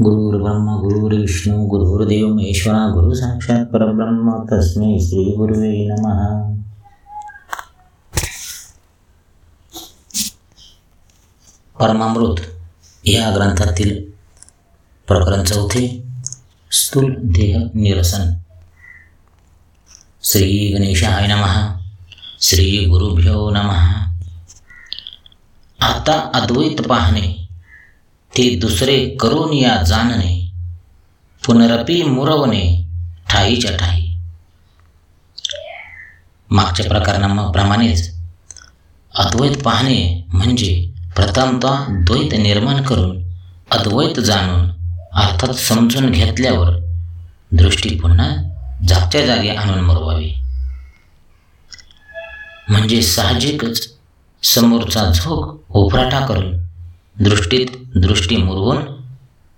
गुरुर्ब्रह्म गुरुर्विष्णू गुरुर्देव महेश्वरा गुरु साक्षात परब्रह्म. तस्मै श्री गुरुवे नमः. परमामृत या ग्रंथातील प्रकरण चौथे स्थूल देह निरसन. श्री गणेशाय नमः. श्री गुरुभ्यो नमः. आता अद्वैत पाहणे ते दुसरे करून या जाणणे पुनरपी मुरवणे ठाईच्या ठाई. मागच्या प्रकरणाप्रमाणेच अद्वैत पाहणे म्हणजे प्रथमतः द्वैत निर्माण करून अद्वैत जाणून अर्थात समजून घेतल्यावर दृष्टी पुन्हा जागच्या जागी आणून मुरवावी. म्हणजे साहजिकच समोरचा झोक उफराटा करून दृष्टीत दृष्टी मुरवून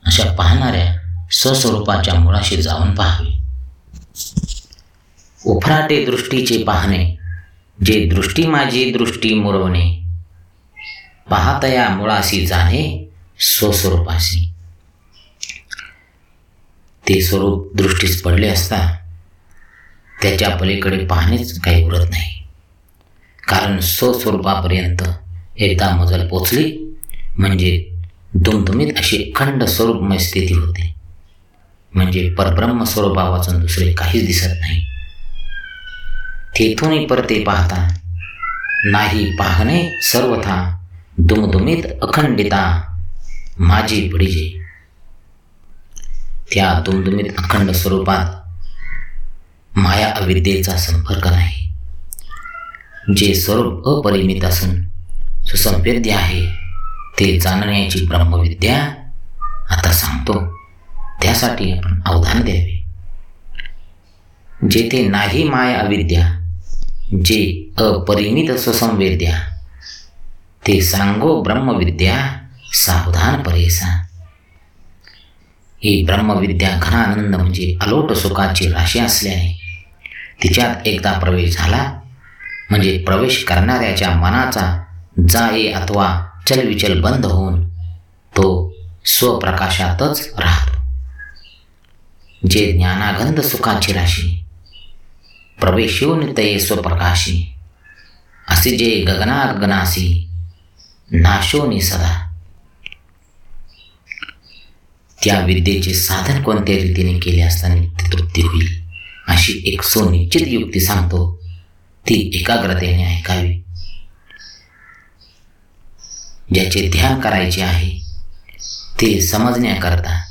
अशा पाहणाऱ्या स्वस्वरूपाच्या मुळाशी जाऊन पाहावे. उफराटे दृष्टीचे पाहणे जे दृष्टी माझी दृष्टी मुरवणे पाहतया मुळाशी जाणे स्वस्वरूपाशी. ते स्वरूप दृष्टीस पडले असता त्याच्या पलीकडे पाहणेच काही उरत नाही. कारण स्वस्वरूपापर्यंत एकदा मजल पोचली म्हणजे दुमदुमीत अशी अखंड स्वरूपमय स्थिती होते. म्हणजे परब्रह्म स्वरूपा वाचून दुसरे काहीच दिसत नाही. तेथूनही परते पाहता नाही पाहणे सर्वथा दुमदुमीत अखंडिता माझी पडिजे. त्या दुमदुमीत अखंड स्वरूपात माया अविद्येचा संपर्क नाही. जे स्वरूप अपरिमित असून सुसंवेद्य आहे ते जाणण्याची ब्रह्मविद्या आता सांगतो. त्यासाठी आपण अवधान द्यावे. जेथे नाही माया अविद्या जे अपरिमित सुसंवेद्या ते सांगो ब्रह्मविद्या सावधान परेसा. ही ब्रह्मविद्या घनानंद म्हणजे अलोट सुखाची राशी असल्याने तिच्यात एकदा प्रवेश झाला म्हणजे प्रवेश करणाऱ्याच्या मनाचा जाये अथवा चलविचल बंद होऊन तो स्वप्रकाशातच राहतो. जे ज्ञानागंध सुखाची राशी प्रवेशून तये स्वप्रकाशी असे जे गगनागनासी नाशोनी सदा. त्या विद्येचे साधन कोणत्या रीतीने केले असताना तृप्ती होईल अशी एक सुनिश्चित युक्ती सांगतो ती एकाग्रतेने ऐकावी. ज्याचे ध्यान करायचे आहे ते समजण्याकरता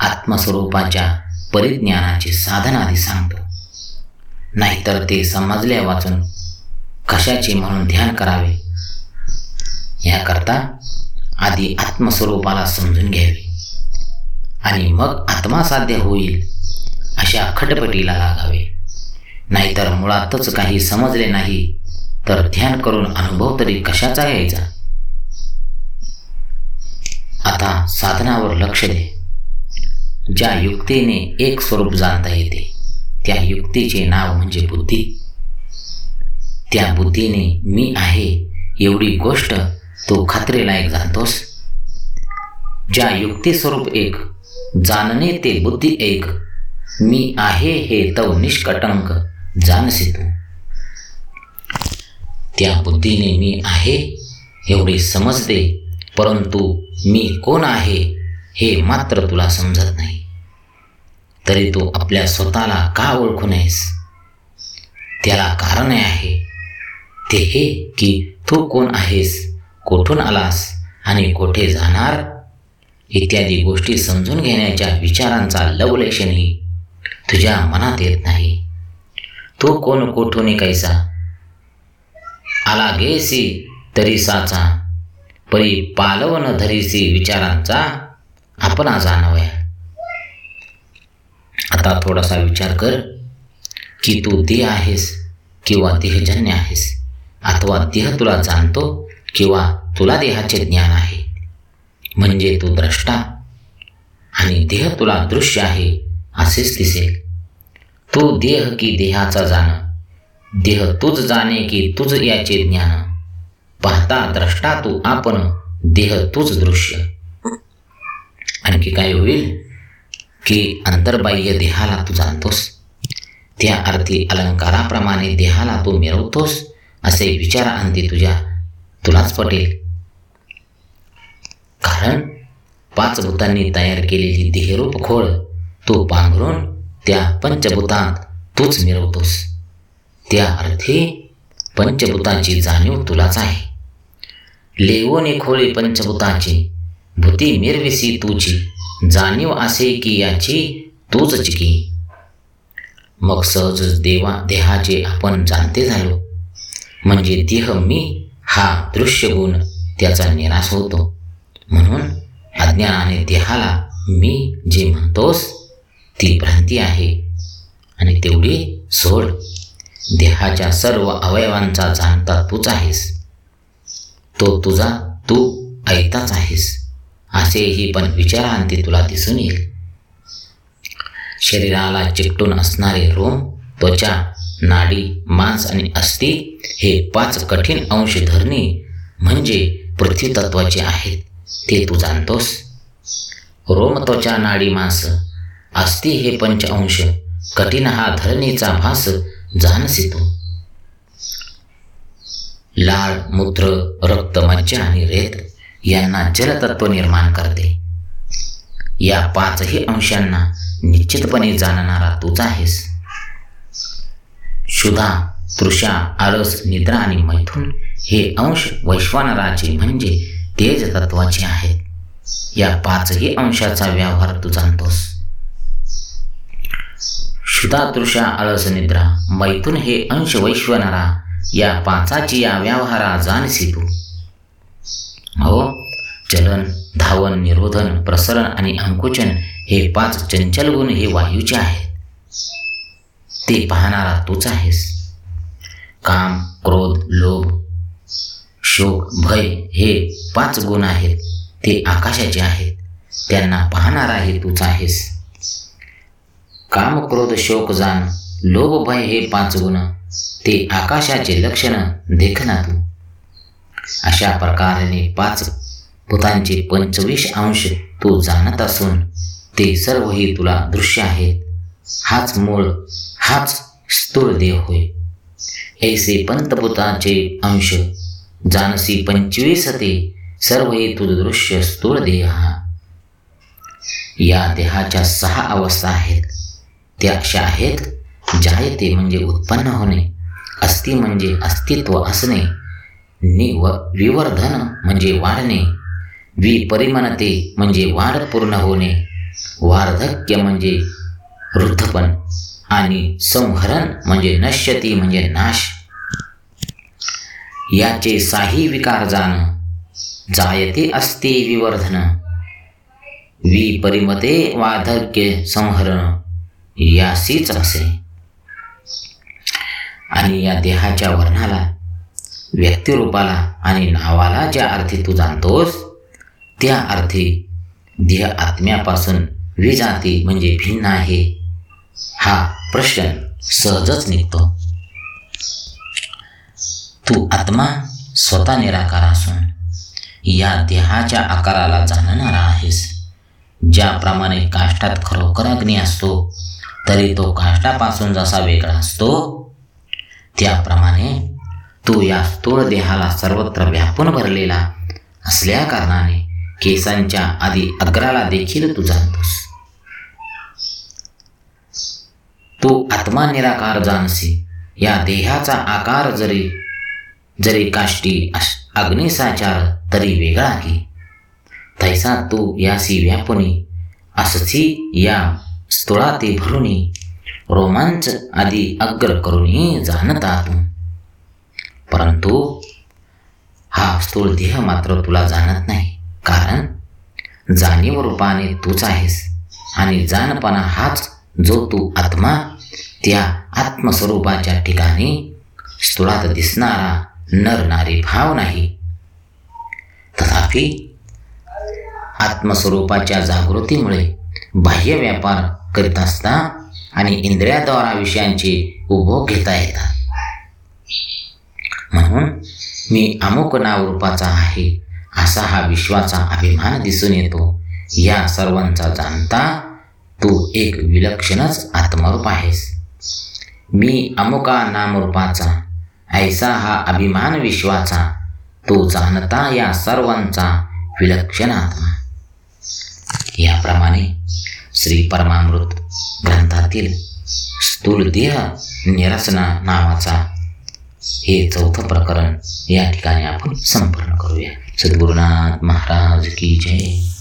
आत्मस्वरूपाच्या परिज्ञानाचे साधन आधी सांगतो. नाहीतर ते समजल्या वाचून कशाचे म्हणून ध्यान करावे? याकरता आधी आत्मस्वरूपाला समजून घ्यावे. आणि मग आत्मा साध्य होईल अशा खटपटीला लागावे. नाहीतर मुळातच काही समजले नाही तर ध्यान करून अनुभव तरी कशाचा घ्यायचा? आता साधनावर लक्ष दे. ज्या युक्तीने एक स्वरूप जाणता येते त्या युक्तीचे नाव म्हणजे बुद्धी. त्या बुद्धीने मी आहे एवढी गोष्ट तो खात्रीलायक जाणतोस. ज्या युक्ती स्वरूप एक जाणणे ते बुद्धी एक. मी आहे हे तव निष्कटंक जाणसे तू. त्या बुद्धीने मी आहे एवढे समजते परंतु मी कोण आहे हे मात्र तुला समजत नाही. तरी तू आपल्या स्वतःला का ओळखू नयेस? त्याला कारण आहे ते हे की तू कोण आहेस कोठून आलास आणि कोठे जाणार? इत्यादी गोष्टी समजून घेण्याच्या विचारांचा लवलेशनही तुझ्या मनात येत नाही. तो कोण कोठून कैसा आला गेसी तरी साचा. परी पालवन धरीसी विचारांचा आपणा जाणवया. आता थोडासा विचार कर की तू देह आहेस किंवा देहजन्य आहेस? अथवा देह तुला जाणतो किंवा तुला देहाचे ज्ञान आहे? म्हणजे तू द्रष्टा आणि देह तुला दृश्य आहे असेच दिसेल. तू देह की देहाचा जाण देह तुझ जाणे की तुझ याचे ज्ञान. पाहता द्रष्टा तू आपण देह तूच दृश्य. आणखी काय होईल? की अंतर्बाह्य देहाला तू जाणतोस. त्या अर्थी अलंकाराप्रमाणे देहाला तू मिरवतोस असे विचार अंती तुझ्या तुलाच पटेल. कारण पाच भूतांनी तयार केलेली देहरूप खोळ तू पांघरून त्या पंचभूतात तूच मिरवतोस. त्या अर्थी पंचभूतांची जाणीव तुलाच आहे. लेवोने खोळी पंचभूताची. भूती मिरविसी तुझी जाणीव असे की याची तूच चिकी. मग सहज देवा देहाचे आपण जाणते झालो. म्हणजे देह मी हा दृश्य गुण त्याचा निराश होतो. म्हणून अज्ञानाने देहाला मी जे म्हणतोस ती भ्रांती आहे. आणि तेवढी सोड. देहाच्या सर्व अवयवांचा जाणता तूच आहेस. तो तुझा तू ऐकताच आहेस. असेही पण विचारांती तुला दिसून येईल. शरीराला चिकटून असणारे रोम त्वचा नाडी मांस आणि अस्थि हे पाच कठीण अंश धरणे म्हणजे पृथ्वी तत्वाचे आहेत. ते तू जाणतोस. रोम त्वचा नाडी मांस अस्थि हे पंच अंश. कठीण हा धरणीचा भास जाणसी तू. लाळ मूत्र रक्त मज्जा आणि रेत यांना जलतत्व निर्माण करते. या पाचही अंशांना निश्चितपणे जाणणारा तूच आहेस. शुधा तृषा आळस निद्रा आणि मैथून हे अंश वैश्वानराचे म्हणजे तेज तत्वाचे आहेत. या पाचही अंशाचा व्यवहार तू जाणतोस. शुधा तृषा आळस निद्रा मैथून हे अंश वैश्वनरा या पाचाची या व्यवहारा जाणसी हो चलन धावन निरोधन प्रसरण आणि अंकुचन हे पाच चंचल गुण हे वायूचे आहेत. ते पाहणारा तूच आहेस. काम क्रोध लोभ शोक भय हे पाच गुण आहेत. ते आकाशाचे आहेत. त्यांना पाहणाराही तूच आहेस. काम क्रोध शोक जाण लोभ भय हे पाच गुण ते आकाशाचे लक्षण देखना तू अशा प्रकारे पाच भूतांचे पंचवीस अंश तू जाणत असून ते सर्वही तुला दृश्य आहेत. हाच मूळ हाच स्थूळ देह होय. ऐसे पंतभूतांचे अंश जानसी पंचवीस ते सर्वही तुझ दृश्य स्थूळ देह हा. या देहाच्या सहा अवस्था आहेत. त्या अशा आहेत जायते म्हणजे उत्पन्न होणे अस्थि म्हणजे अस्तित्व असणे निव विवर्धन म्हणजे वाढणे विपरिमनते म्हणजे वाढ पूर्ण होणे वार्धक्य म्हणजे वृद्धपण आणि संहरण म्हणजे नश्यती म्हणजे नाश. याचे साही विकार जाण जायते असते विवर्धन विपरिमते वार्धक्य संहरण यासीच असे. आणि या देहाच्या वर्णाला व्यक्तिरूपाला आणि नावाला ज्या अर्थी तू जाणतोस त्या अर्थी देह आत्म्यापासून विजाती म्हणजे भिन्न आहे हा प्रश्न सहजच निघतो. तू आत्मा स्वतः निराकार असून या देहाच्या आकाराला जाणणारा आहेस. ज्याप्रमाणे काष्टात खरोखर अग्नी असतो तरी तो काष्टापासून जसा वेगळा असतो त्याप्रमाणे तो या स्थूळ देहाला सर्वत्र व्यापून भरलेला असल्या कारणाने केसांच्या आधी अग्राला देखील तू जाणतोस. तू आत्मा निराकार जाणसी या देहाचा आकार जरी जरी काष्टी अग्निसाचार तरी वेगळा की तैसा तू यासी व्यापुनी असची या स्थूळाते भरुनी रोमांच आधी अग्र करूनही जाणतात. परंतु हा स्थूळ देह मात्र तुला जाणत नाही. कारण जाणीव रूपाने तूच आहेस आणि जाणपणा हाच जो तू आत्मा त्या आत्मस्वरूपाच्या ठिकाणी स्थूळात दिसणारा नर नारी भाव नाही. तथापि आत्मस्वरूपाच्या जागृतीमुळे बाह्य व्यापार करीत असता आणि इंद्रियाद्वारा विषयांचे उपभोग घेता येतात. म्हणून मी अमुक नाव रूपाचा आहे असा हा विश्वाचा अभिमान दिसून येतो. या सर्वांचा जाणता तू एक विलक्षणच आत्मरूप आहेस. मी अमुका नामरूपाचा ऐसा हा अभिमान विश्वाचा तो जाणता या सर्वांचा विलक्षण आत्मा. याप्रमाणे श्री परमामृत ग्रंथातील स्थूल देह निरसना नावाचा हे चौथं प्रकरण या ठिकाणी आपण संपूर्ण करूया. सद्गुरुनाथ महाराज की जय.